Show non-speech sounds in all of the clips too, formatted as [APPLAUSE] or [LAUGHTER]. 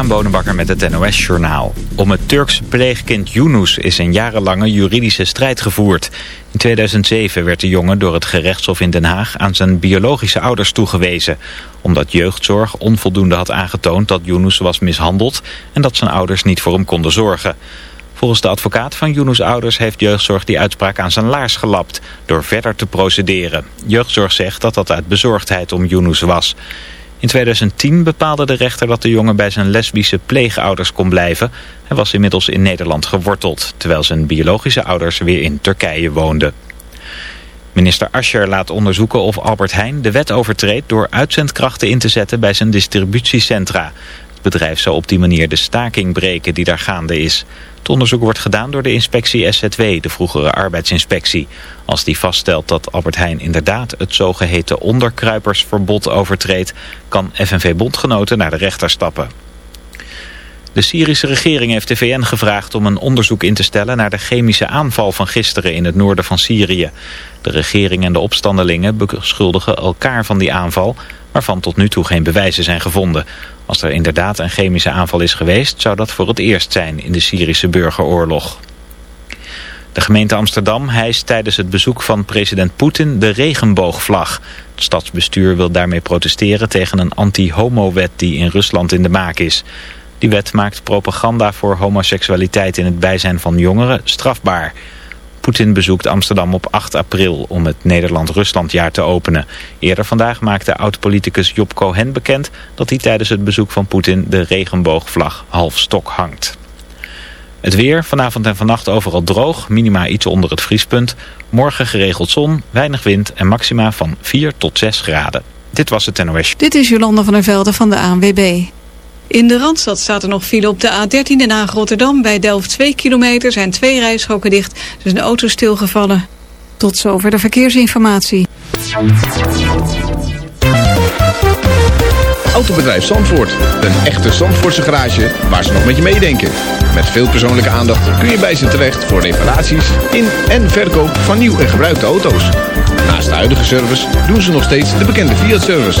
Aan Bonenbakker met het NOS-journaal. Om het Turkse pleegkind Yunus is een jarenlange juridische strijd gevoerd. In 2007 werd de jongen door het gerechtshof in Den Haag aan zijn biologische ouders toegewezen. Omdat jeugdzorg onvoldoende had aangetoond dat Yunus was mishandeld... en dat zijn ouders niet voor hem konden zorgen. Volgens de advocaat van Yunus' ouders heeft jeugdzorg die uitspraak aan zijn laars gelapt... door verder te procederen. Jeugdzorg zegt dat dat uit bezorgdheid om Yunus was... In 2010 bepaalde de rechter dat de jongen bij zijn lesbische pleegouders kon blijven. Hij was inmiddels in Nederland geworteld, terwijl zijn biologische ouders weer in Turkije woonden. Minister Ascher laat onderzoeken of Albert Heijn de wet overtreedt door uitzendkrachten in te zetten bij zijn distributiecentra. Het bedrijf zou op die manier de staking breken die daar gaande is. Het onderzoek wordt gedaan door de inspectie SZW, de vroegere arbeidsinspectie. Als die vaststelt dat Albert Heijn inderdaad het zogeheten onderkruipersverbod overtreedt... kan FNV-bondgenoten naar de rechter stappen. De Syrische regering heeft de VN gevraagd om een onderzoek in te stellen naar de chemische aanval van gisteren in het noorden van Syrië. De regering en de opstandelingen beschuldigen elkaar van die aanval, waarvan tot nu toe geen bewijzen zijn gevonden. Als er inderdaad een chemische aanval is geweest, zou dat voor het eerst zijn in de Syrische burgeroorlog. De gemeente Amsterdam hijst tijdens het bezoek van president Poetin de regenboogvlag. Het stadsbestuur wil daarmee protesteren tegen een anti-homo-wet die in Rusland in de maak is. Die wet maakt propaganda voor homoseksualiteit in het bijzijn van jongeren strafbaar. Poetin bezoekt Amsterdam op 8 april om het Nederland-Ruslandjaar te openen. Eerder vandaag maakte oud-politicus Job Cohen bekend dat hij tijdens het bezoek van Poetin de regenboogvlag half stok hangt. Het weer, vanavond en vannacht overal droog, minima iets onder het vriespunt. Morgen geregeld zon, weinig wind en maxima van 4 tot 6 graden. Dit was het NOS. Dit is Jolanda van der Velde van de ANWB. In de Randstad staat er nog file op de A13 Den Haag Rotterdam. Bij Delft 2 kilometer zijn twee rijstroken dicht. Is een auto stilgevallen. Tot zover de verkeersinformatie. Autobedrijf Zandvoort. Een echte Zandvoortse garage waar ze nog met je meedenken. Met veel persoonlijke aandacht kun je bij ze terecht voor reparaties in en verkoop van nieuw en gebruikte auto's. Naast de huidige service doen ze nog steeds de bekende Fiat-service.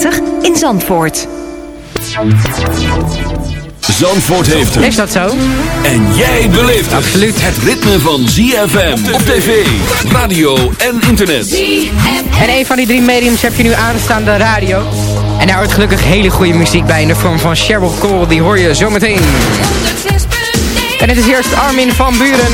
in Zandvoort. Zandvoort heeft het. Is dat zo? En jij beleeft het. Absoluut. Het ritme van ZFM op tv, radio en internet. En een van die drie mediums heb je nu aanstaande radio. En daar hoort gelukkig hele goede muziek bij in de vorm van Cheryl Cole. Die hoor je zometeen. En het is eerst Armin van Buren.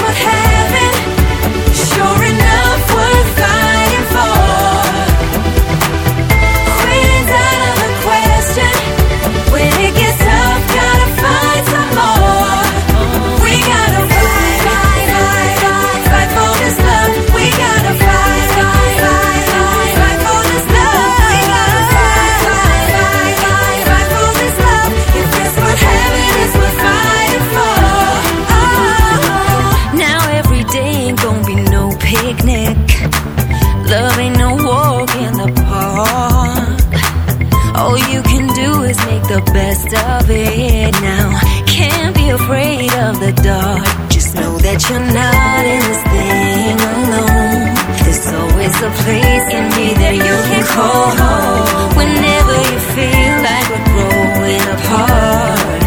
you're not in this thing alone. There's always a place in me that you can call home. Whenever you feel like we're growing apart,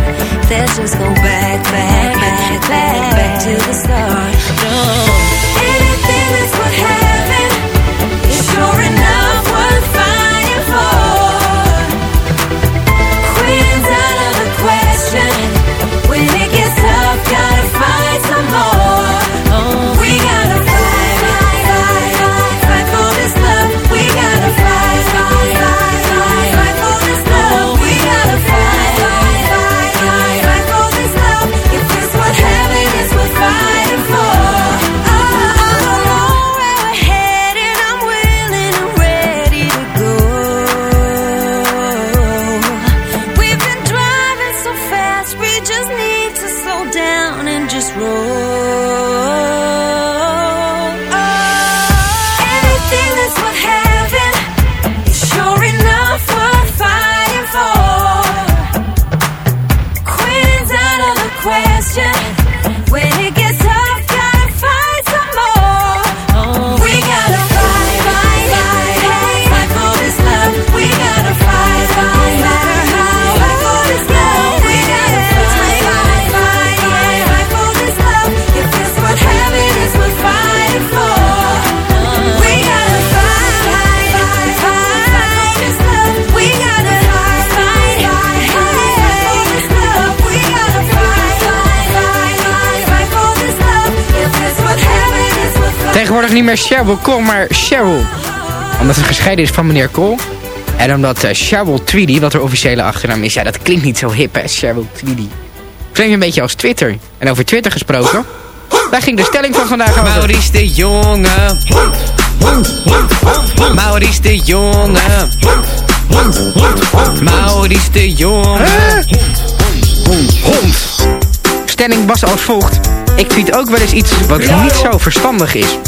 let's just go meer Cheryl Cole, maar Cheryl. Omdat ze gescheiden is van meneer Cole. En omdat uh, Cheryl Tweedy, wat haar officiële achternaam is... Ja, dat klinkt niet zo hip, hè, Cheryl Tweedy. Klinkt een beetje als Twitter. En over Twitter gesproken... Daar ging de stelling van vandaag over. Maurice de Jonge. Maurice de Jonge. Maurice de Jonge. Hond. Stelling was als volgt. Ik tweet ook wel eens iets wat niet zo verstandig is.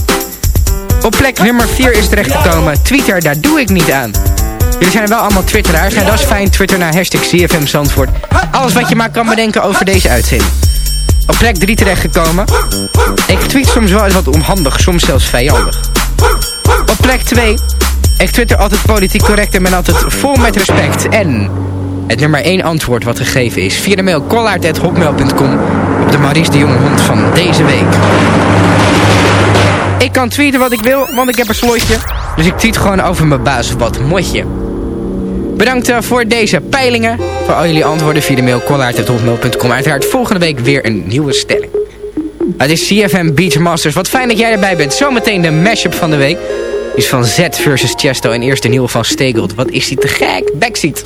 Op plek nummer 4 is terechtgekomen Twitter, daar doe ik niet aan. Jullie zijn wel allemaal twitteraars. Nou, dat is fijn. Twitter naar hashtag CFM Zandvoort. Alles wat je maar kan bedenken over deze uitzending. Op plek 3 terechtgekomen. Ik tweet soms wel eens wat onhandig, soms zelfs vijandig. Op plek 2. Ik twitter altijd politiek correct en ben altijd vol met respect. En het nummer 1 antwoord wat gegeven is via de mail kollaard.hotmail.com op de Maries de Jonge Hond van deze week. Ik kan tweeten wat ik wil, want ik heb een slotje. Dus ik tweet gewoon over mijn baas wat motje. Bedankt eh, voor deze peilingen. Voor al jullie antwoorden via de mail collaart.hotmail.com. Uiteraard volgende week weer een nieuwe stelling. Het is CFM Beachmasters. Wat fijn dat jij erbij bent. Zometeen de mashup van de week. Is van Z versus Chesto en eerst een nieuwe van Stegeld. Wat is die te gek? Backseat.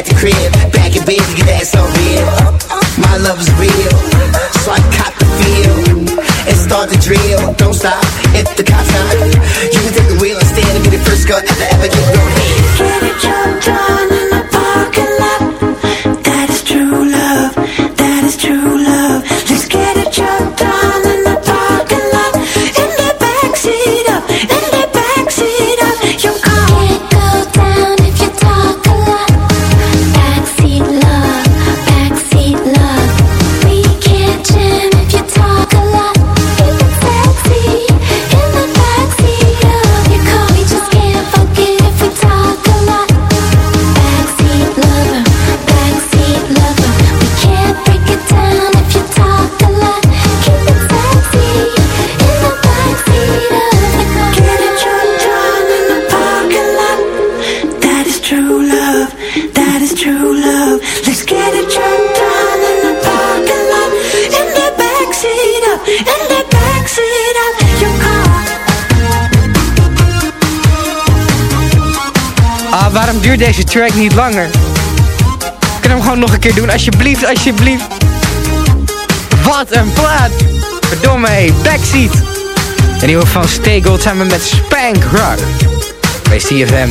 at the crib. waarom duurt deze track niet langer? Ik kan hem gewoon nog een keer doen, alsjeblieft, alsjeblieft. Wat een plaat! Verdomme, hey, backseat! En die van Stegold samen met Spank Rock. Bij CFM.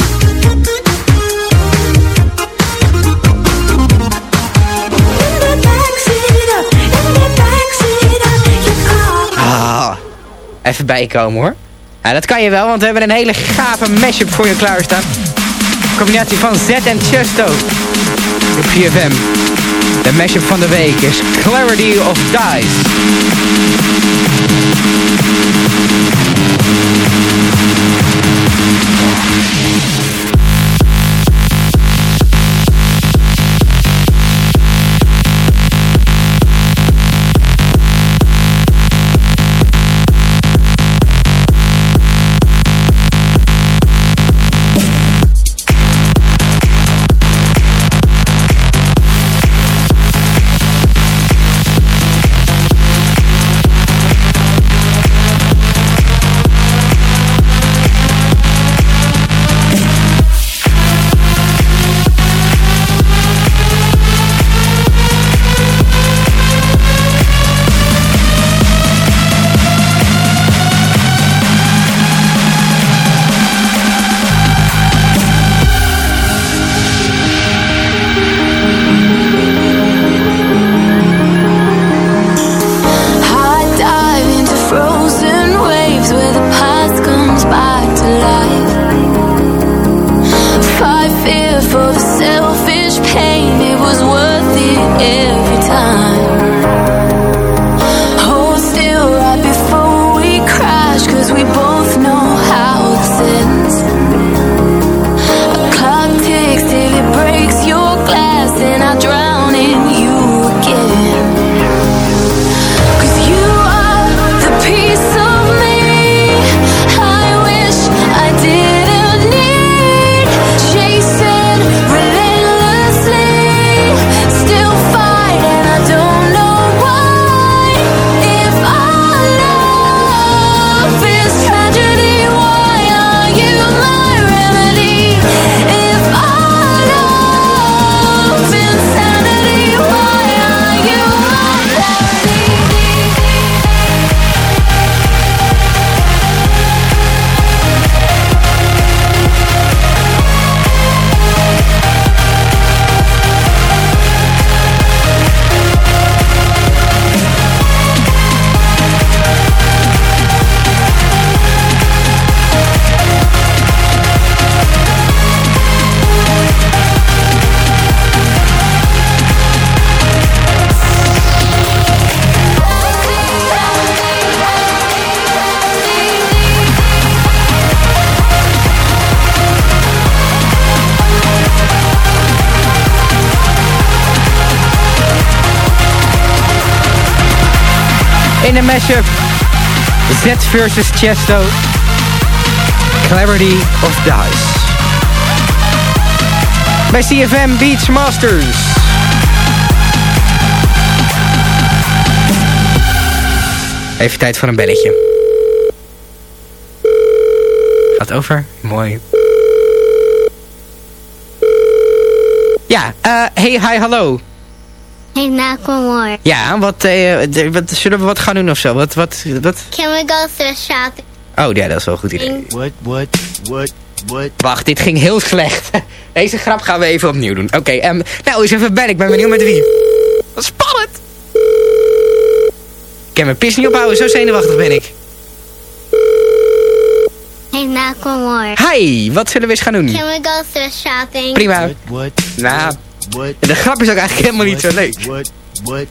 Ah, even bijkomen hoor. Ja, dat kan je wel, want we hebben een hele gave mashup voor je klaarstaan combinatie van Z en Chesto. Op GFM. De mashup van de week is Clarity of Dice. yourself. Mashup. Z versus Chesto. Clarity of Dice. Bij CFM Beach Masters. Even tijd voor een belletje. Gaat over? Mooi. Ja, eh hey, hi, hallo. Hey, Nakamura. Ja, wat, eh, d- wat, zullen we wat gaan doen of zo? Wat, wat, wat? Can we go thrift shopping? Oh ja, dat is wel een goed idee. What, what, what, what? Wacht, dit ging heel slecht. [LAUGHS] Deze grap gaan we even opnieuw doen. Oké, ehm, nou eens even bellen. Ik ben benieuwd met wie. Wat spannend. Ik kan mijn pis niet ophouden, zo zenuwachtig ben ik. Hey, Nakamura. Hi, wat zullen we eens gaan doen? Can we go thrift shopping? Prima. Nou, de grap is ook eigenlijk helemaal niet zo leuk.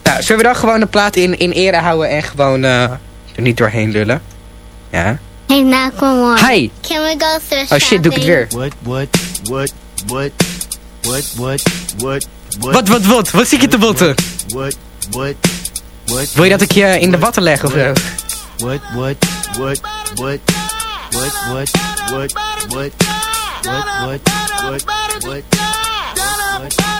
Nou, zullen we dan gewoon de plaat in, in ere houden en gewoon eh, er niet doorheen lullen? Ja. Hey, Nakamura. Hi. Can we go thrift Oh shit, doe ik het weer. What, what, what, what, what, what, what, Wat, wat, wat? Wat zit je te botten? What, what, what, Wil je dat ik je in de watten leg of zo? what, what, what, what, what, what, what, what, what, what, what, what, Oh!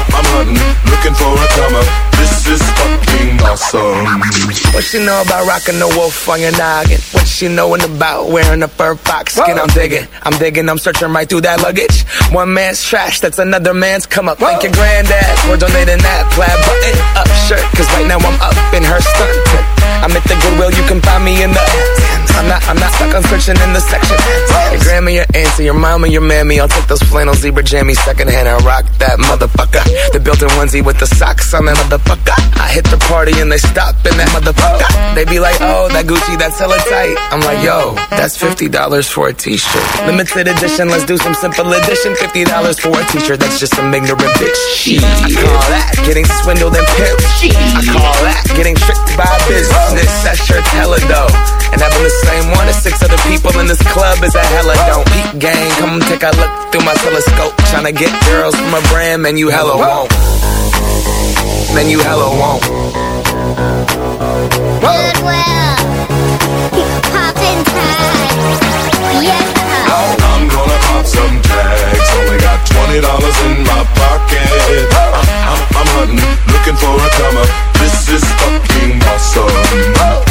I'm hunting, looking for a come up. This is fucking awesome. What she know about rocking the wolf on your noggin? What she knowin' about wearing a fur fox skin? I'm digging, I'm digging, I'm searching right through that luggage. One man's trash, that's another man's come up. Thank your granddad for donating that plaid button up shirt. Cause right now I'm up in her skirt. I'm at the Goodwill you can find me in the. I'm not, I'm not stuck on searching in the section. Your grandma, your auntie, your mama, your mammy. I'll take those flannel zebra jammies secondhand and rock that motherfucker. The built-in onesie with the socks on that motherfucker. I hit the party and they stop in that motherfucker. They be like, oh, that Gucci, that's hella tight. I'm like, yo, that's $50 for a t-shirt. Limited edition, let's do some simple edition. $50 for a t-shirt, that's just some ignorant bitch. Shit. I call that getting swindled and pimped. I call that getting tricked by business. That shirt's hella dope. And having the same one as six other people in this club is a hella don't. Peep gang, come take a look through my telescope. Tryna get girls from a brand, man, you hella won't. Man, you hella won't. Goodwill. Poppin' tags. Yeah. I'm gonna pop some tags. Only got twenty dollars in my pocket. I'm, I'm, I'm hunting, looking for a come up. This is fucking awesome.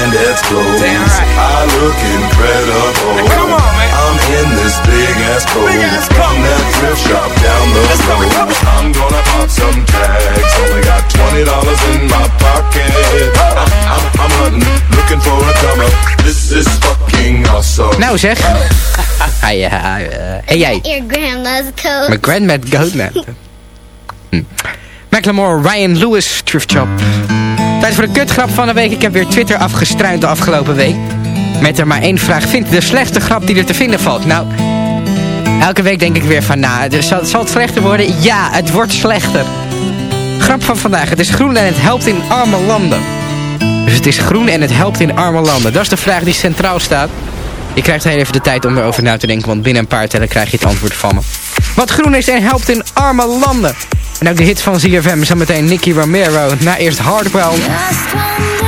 granddad's clothes. I look incredible. come on, man. I'm in this big ass coat from that thrift shop down the road. I'm gonna pop some tags. Only got twenty dollars in my pocket. I'm, I'm, I'm hunting, looking for a come up. This is fucking awesome. Nou zeg. Hij, ja, en jij? Your grandma's coat. Mijn grandmad Goatman. [LAUGHS] Hm. Macklemore, Ryan Lewis, Thrift Shop. Tijd voor de kutgrap van de week. Ik heb weer Twitter afgestruind de afgelopen week. Met er maar één vraag. Vind de slechtste grap die er te vinden valt? Nou, elke week denk ik weer van... Nou, dus zal, zal het slechter worden? Ja, het wordt slechter. Grap van vandaag. Het is groen en het helpt in arme landen. Dus het is groen en het helpt in arme landen. Dat is de vraag die centraal staat. Je krijgt heel even de tijd om erover na te denken, want binnen een paar tellen krijg je het antwoord van me. Wat groen is en helpt in arme landen. En ook de hit van ZFM, zo meteen Nicky Romero. Na eerst Hardwell.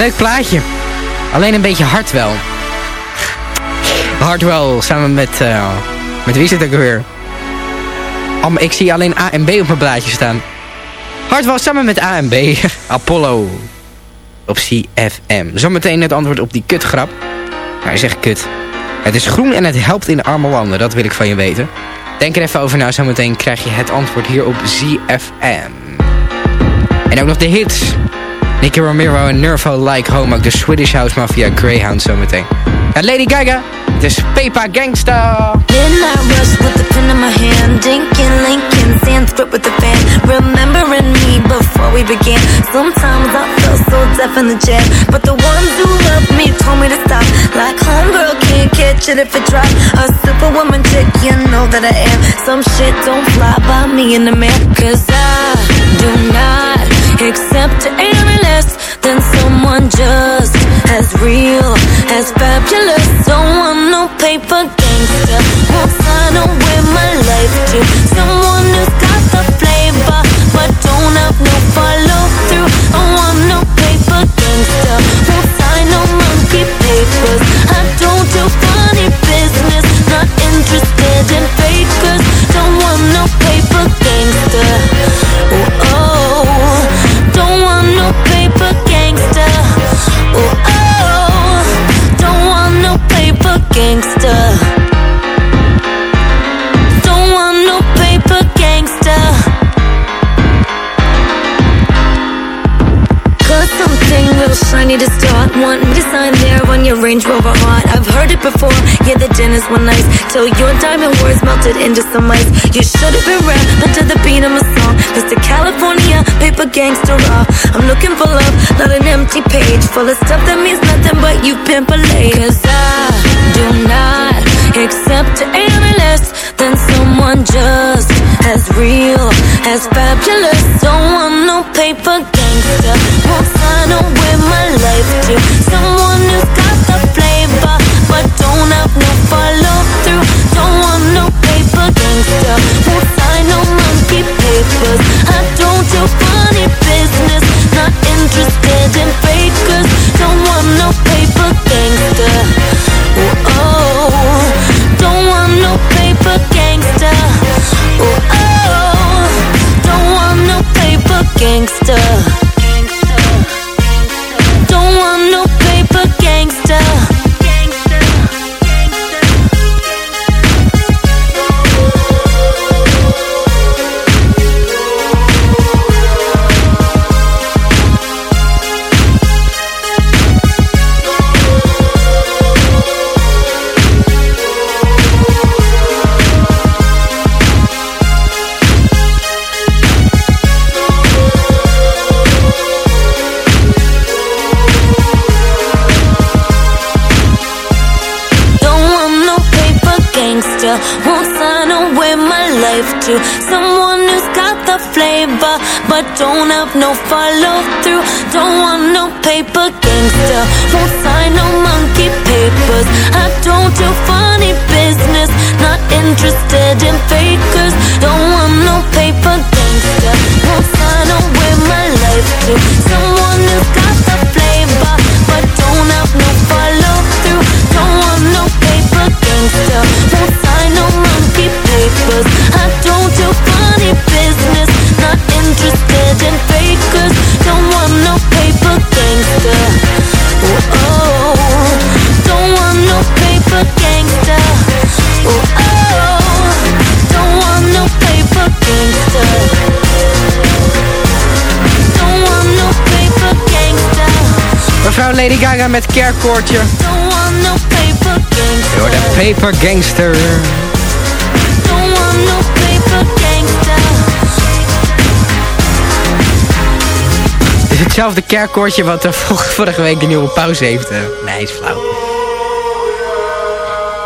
Leuk plaatje. Alleen een beetje hard wel. Hard wel, samen met... eh, met wie zit ik weer? Am, ik zie alleen A en B op mijn blaadje staan. Hard wel, samen met A en B. [LAUGHS] Apollo. Op CFM. Zometeen het antwoord op die kutgrap. Hij zegt kut. Het is groen en het helpt in arme landen. Dat wil ik van je weten. Denk er even over na. Zometeen krijg je het antwoord hier op ZFM. En ook nog de hits. Nicky Romero en Nervo Like Home. Ook de Swedish House Mafia Greyhound zometeen. En Lady Gaga. Het is Gangsta. Midnight rush with the pen in my hand Lincoln, Sanskrit with the fan Remembering me before we began Sometimes I so deaf in the But the ones who love me told me to stop Like homegirl can't catch it if it drop A superwoman chick, you know that I am Some shit don't fly by me in the man Cause I do not accept any less than someone just as real as fabulous. Want no paper gangster. Won't sign away my life to someone Want me to sign there on your Range Rover heart. I've heard it before. Yeah, the dinners were nice. Till your diamond words melted into some ice. You should have been rapping to the beat of my song. Mr. California, paper gangster raw. I'm looking for love, not an empty page full of stuff that means nothing but you pimp a lady. Cause I do not accept any less than someone just as real as fabulous. Don't want no paper gangster. Won't sign away my life to someone who's got the flavor, but don't have no follow through. Don't want no paper gangster. Won't sign no monkey papers. I don't do funny business. Not interested in fakers. Don't want no paper gangster. Don't no follow through. Don't want no paper gangster. Lady Gaga met kerkkoortje. Door de Paper Gangster. Is hetzelfde kerkkoortje wat er vor- [LAUGHS] vorige week een nieuwe pauze heeft. eh. Nee, is flauw.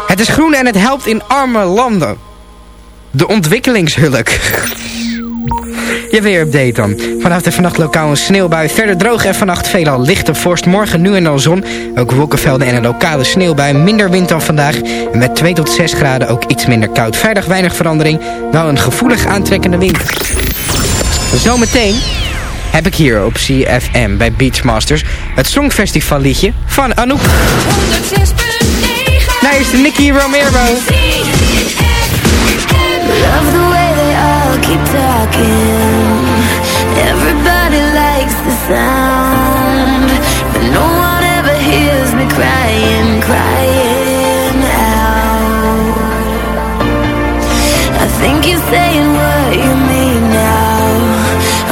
Het is groen en het helpt in arme landen. De ontwikkelingshulk. [LAUGHS] Je weer-update dan. Vanaf de vannacht lokaal een sneeuwbui. Verder droog en vannacht veelal lichte vorst. Morgen nu en dan zon. Ook wolkenvelden en een lokale sneeuwbui. Minder wind dan vandaag. En met 2 tot 6 graden ook iets minder koud. Vrijdag weinig verandering. Wel een gevoelig aantrekkende wind. Zometeen heb ik hier op CFM bij Beachmasters. Het Songfestival liedje van Anouk. Nou, is de Nicky Romero. Love the way they all keep talking. Everybody likes the sound, but no one ever hears me crying, crying out. I think you're saying what you mean now.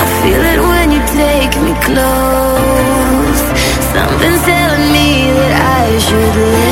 I feel it when you take me close. Something's telling me that I should let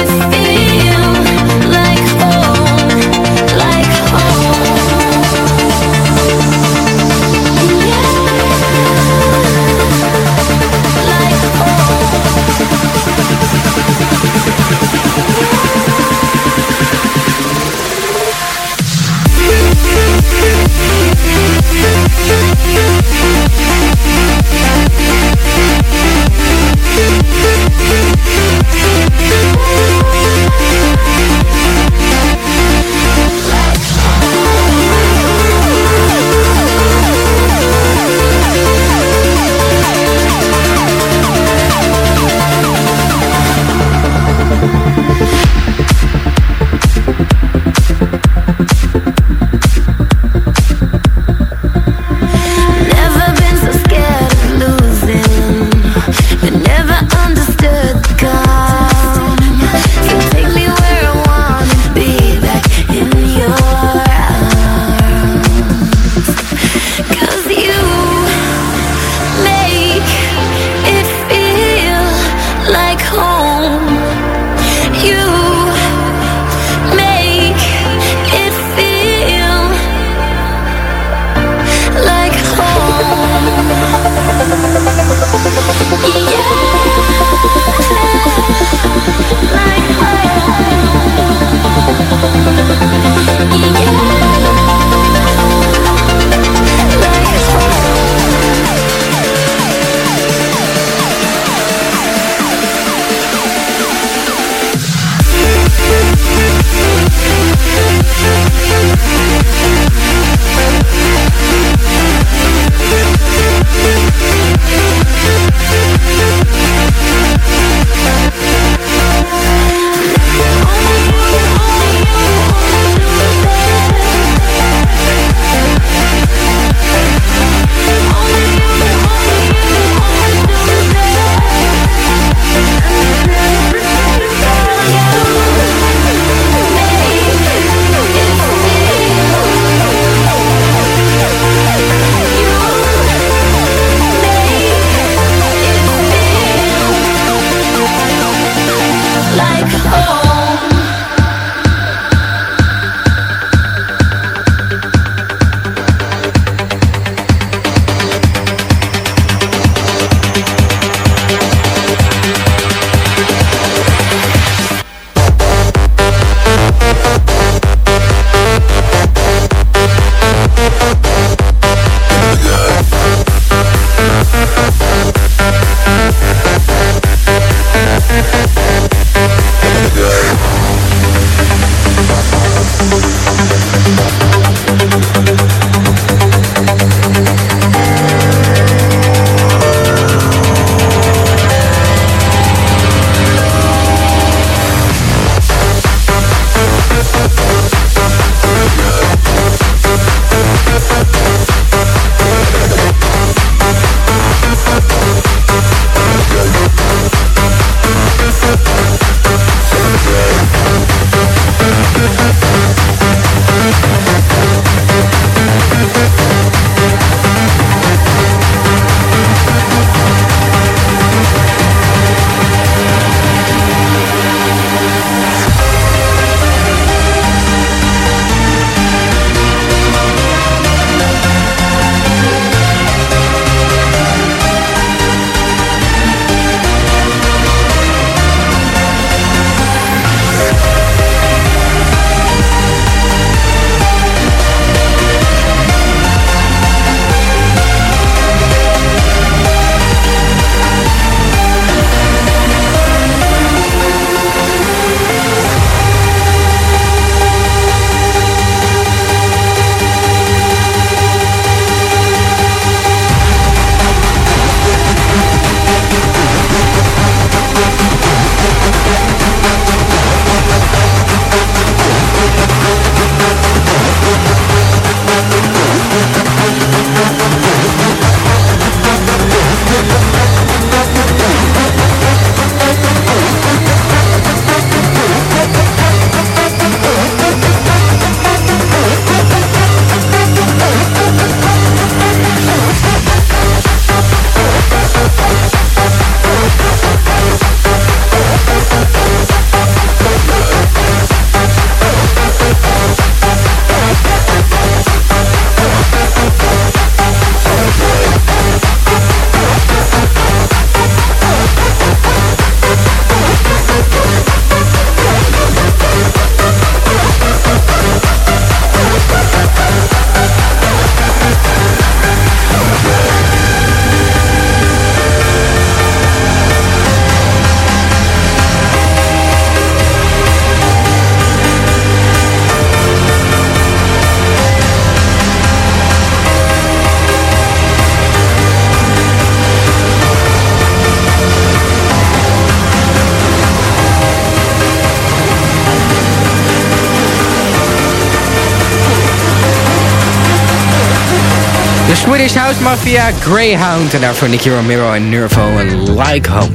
Mafia, Greyhound. En daarvoor Nicky Romero en Nervo en Like Home.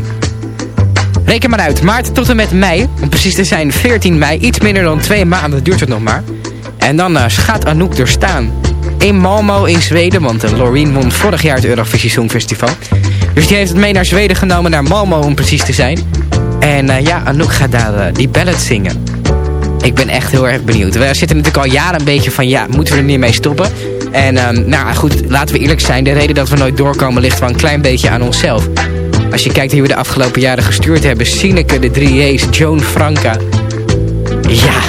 Reken maar uit, maart tot en met mei. Om precies te zijn 14 mei. Iets minder dan twee maanden duurt het nog maar. En dan gaat Anouk er staan. In Malmo in Zweden. Want uh, Loreen won vorig jaar het Eurovisie Songfestival. Dus die heeft het mee naar Zweden genomen. Naar Malmo om precies te zijn. En uh, ja, Anouk gaat daar die ballad zingen. Ik ben echt heel erg benieuwd. We zitten natuurlijk al jaren een beetje van... Ja, moeten we er niet mee stoppen? En um, nou goed, laten we eerlijk zijn. De reden dat we nooit doorkomen ligt wel een klein beetje aan onszelf. Als je kijkt hoe we de afgelopen jaren gestuurd hebben. Sineke, de 3J's, Joan Franca. Ja,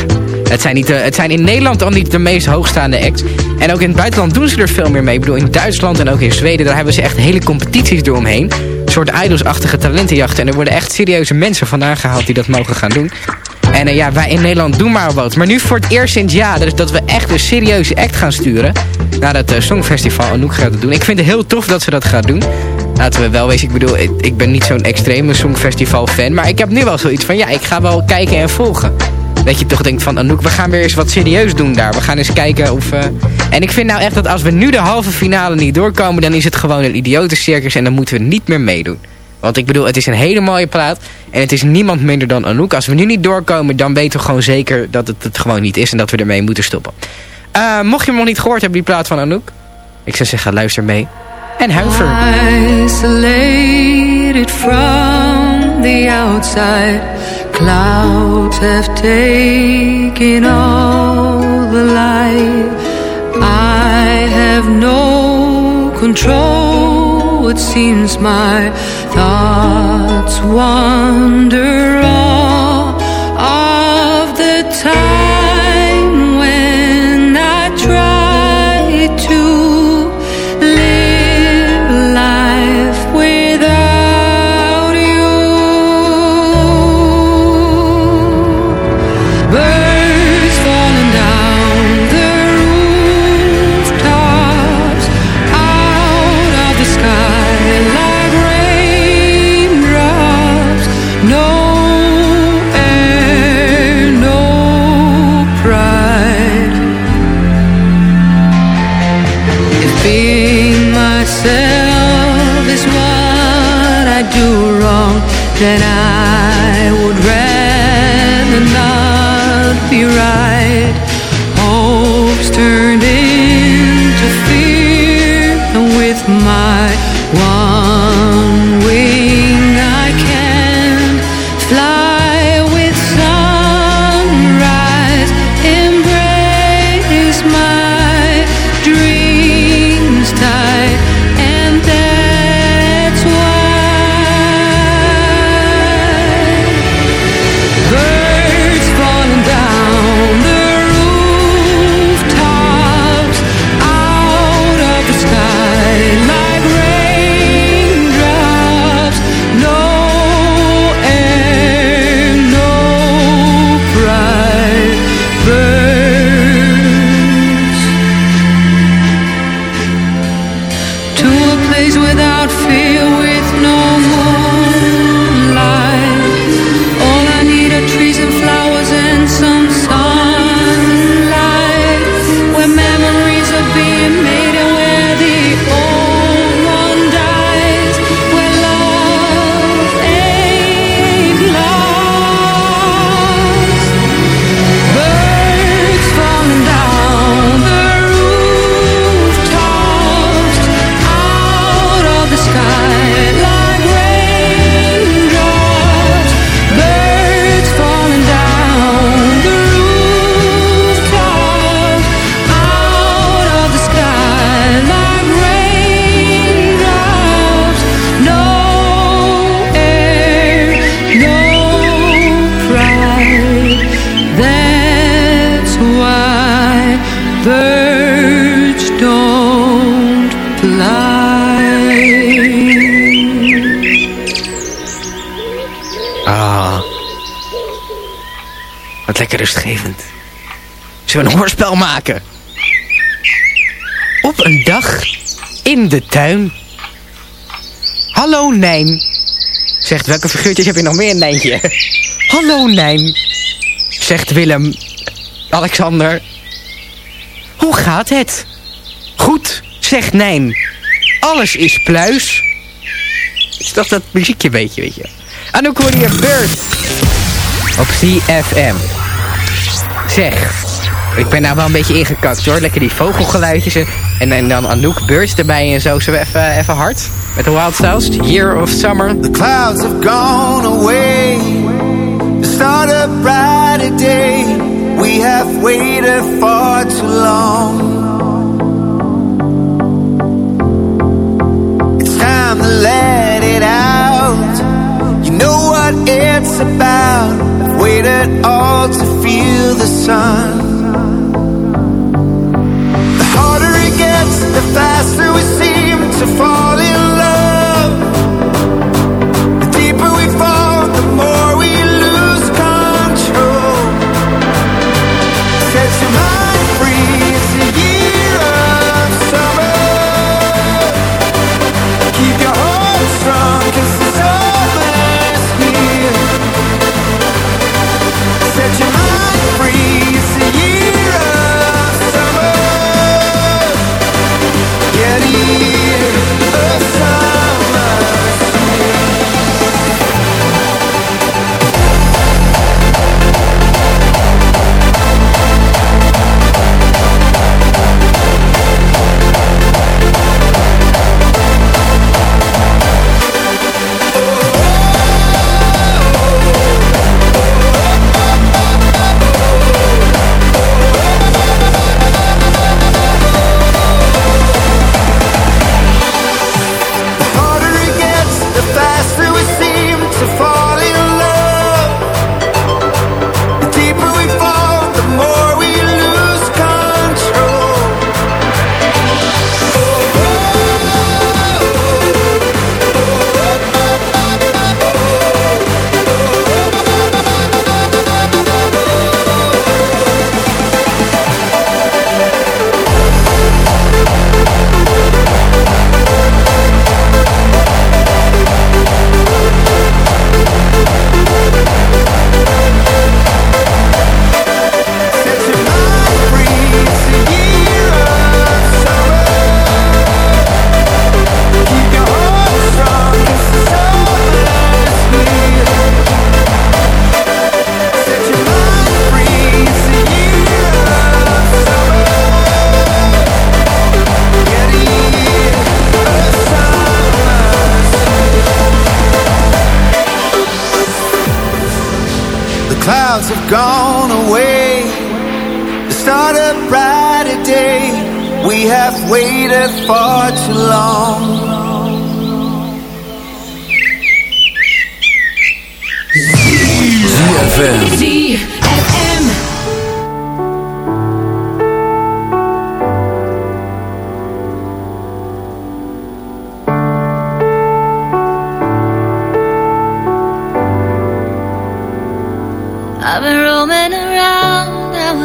het zijn, niet het zijn in Nederland al niet de meest hoogstaande acts. En ook in het buitenland doen ze er veel meer mee. Ik bedoel, in Duitsland en ook in Zweden... daar hebben ze echt hele competities eromheen. Een soort idolsachtige talentenjachten. En er worden echt serieuze mensen vandaan gehaald die dat mogen gaan doen. En uh, ja, wij in Nederland doen maar wat. Maar nu voor het eerst sinds jaren dus dat we echt een serieuze act gaan sturen. Naar het uh, Songfestival Anouk gaat doen. Ik vind het heel tof dat ze dat gaat doen. Laten we wel wezen, ik bedoel, ik, ik ben niet zo'n extreme Songfestival fan. Maar ik heb nu wel zoiets van, ja, ik ga wel kijken en volgen. Dat je toch denkt van, Anouk, we gaan weer eens wat serieus doen daar. We gaan eens kijken of... Uh... En ik vind nou echt dat als we nu de halve finale niet doorkomen... dan is het gewoon een idiotencircus en dan moeten we niet meer meedoen. Want ik bedoel, het is een hele mooie plaat. En het is niemand minder dan Anouk. Als we nu niet doorkomen, dan weten we gewoon zeker dat het het gewoon niet is. En dat we ermee moeten stoppen. Uh, mocht je hem nog niet gehoord hebben, die plaat van Anouk. Ik zou zeggen, luister mee. En huiver. Isolated from the outside. Clouds have taken all the light. I have no control. It seems my thoughts wander all of the time rustgevend. Zullen we een hoorspel maken? Op een dag in de tuin. Hallo Nijn. Zegt, welke figuurtjes heb je nog meer, Nijntje? Hallo Nijn. Zegt Willem. Alexander. Hoe gaat het? Goed, zegt Nijn. Alles is pluis. Is toch dat muziekje beetje, weet je. Anouk hoorde je Bird. Op CFM. Zeg, ik ben nou wel een beetje ingekakt hoor. Lekker die vogelgeluidjes en, en, dan Anouk Birds erbij en zo. Zullen even, even hard? Met de Wild Styles, Year of Summer. The clouds have gone away to start a brighter day. We have waited far too long. It's time to let it out. You know what it's about. I've waited all to feel the sun. The harder it gets, the faster we seem to fall have gone away to start a brighter day. We have waited far too long. ZFM.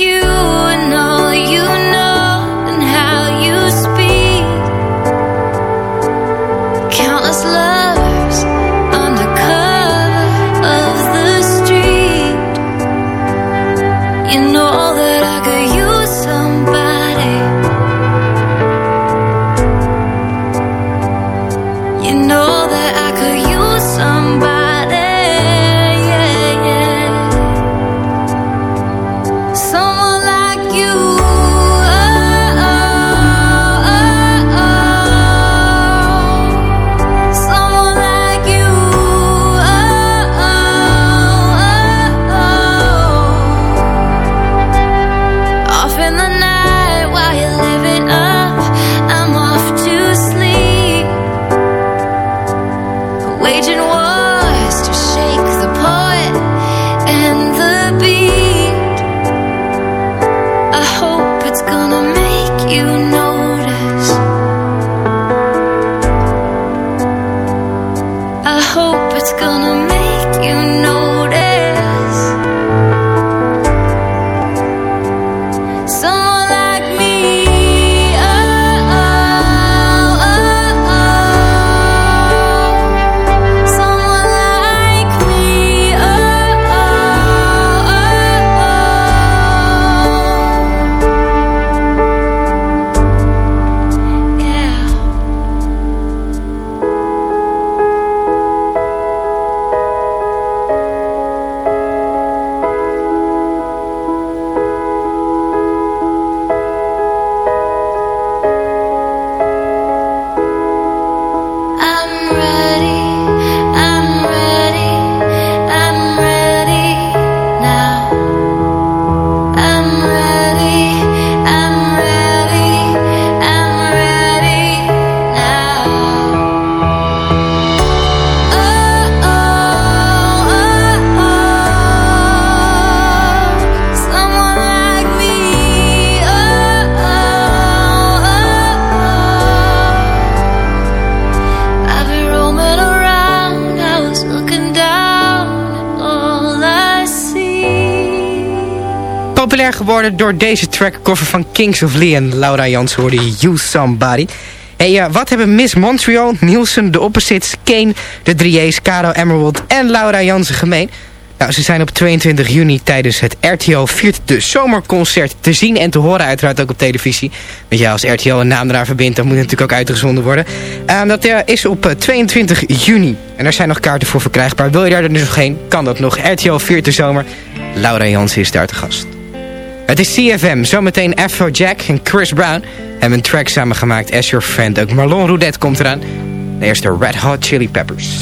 You and all you know door deze track cover van Kings of Leon. Laura Jans hoorde You Somebody. Hey, uh, wat hebben Miss Montreal, Nielsen, de Opposites, Kane, de 3J's, Caro Emerald en Laura Jansen gemeen? Nou, ze zijn op 22 juni tijdens het RTL vierde zomerconcert te zien en te horen. Uiteraard ook op televisie. Want ja, als RTL een naam eraan verbindt, dan moet het natuurlijk ook uitgezonden worden. Uh, dat uh, is op eh, 22 juni. En er zijn nog kaarten voor verkrijgbaar. Wil je daar dus nog heen, kan dat nog. RTL vierde zomer. Laura Jansen is daar te gast. Het is CFM, zometeen Afrojack en Chris Brown hebben een track samengemaakt. As Your Friend, ook Marlon Roudet komt eraan. De eerste Red Hot Chili Peppers.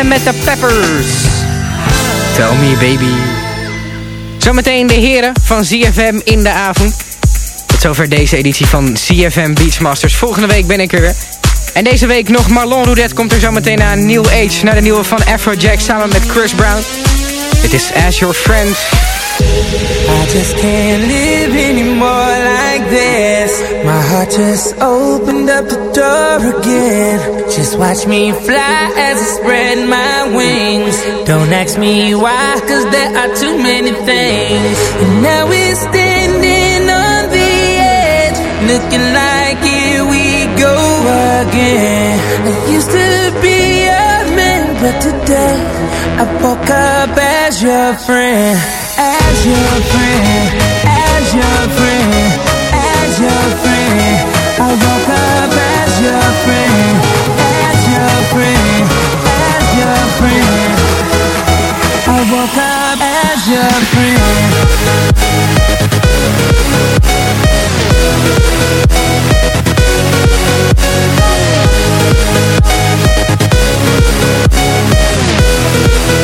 Samen met de Peppers. Tell me baby. Zometeen de heren van ZFM in de avond. Tot zover deze editie van CFM Beachmasters. Volgende week ben ik er weer. En deze week nog Marlon Roudet komt er zo meteen aan. Neil H. naar de nieuwe van Afrojack samen met Chris Brown. Dit is As Your Friend. I just can't live anymore like this. My heart just opened up the door again. Just watch me fly as I spread my wings. Don't ask me why, cause there are too many things. And now we're standing on the edge, looking like here we go again. I used to be but today I woke up as your friend. As your friend, as your friend, as your friend. I woke up as your friend, as your friend, as your friend. I woke up as your friend.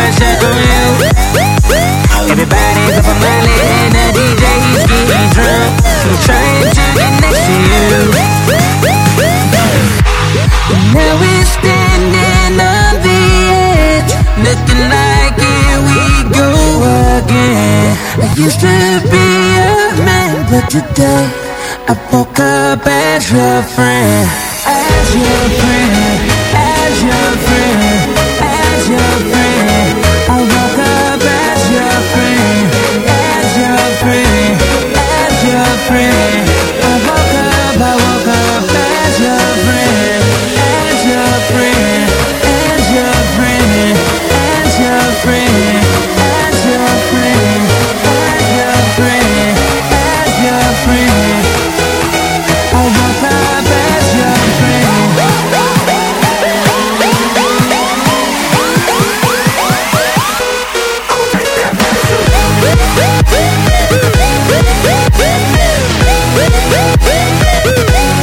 pressure on you. Everybody's up on my and the DJ he's getting drunk. I'm trying to get next to you. Now we're standing on the edge, looking like here we go again. I used to be a man, but today I woke up as your friend, as your friend, as your friend, as your friend. Friend.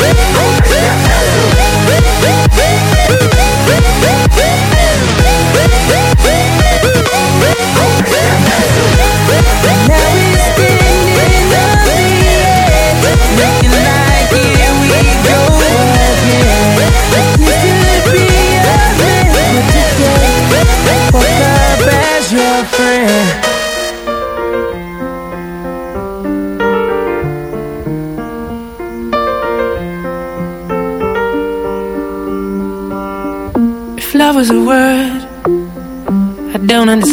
Woo!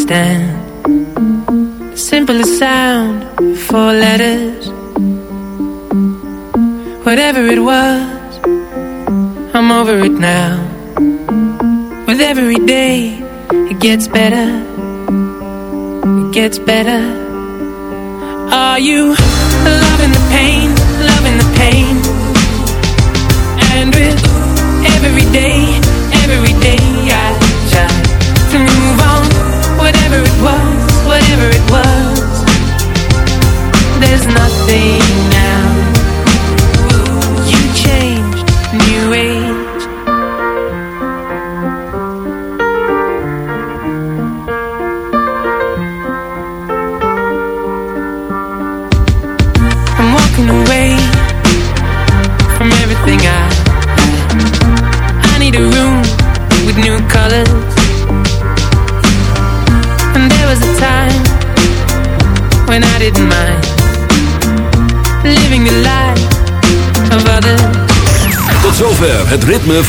Understand. The simplest sound, four letters. Whatever it was, I'm over it now. With every day, it gets better. It gets better. Are you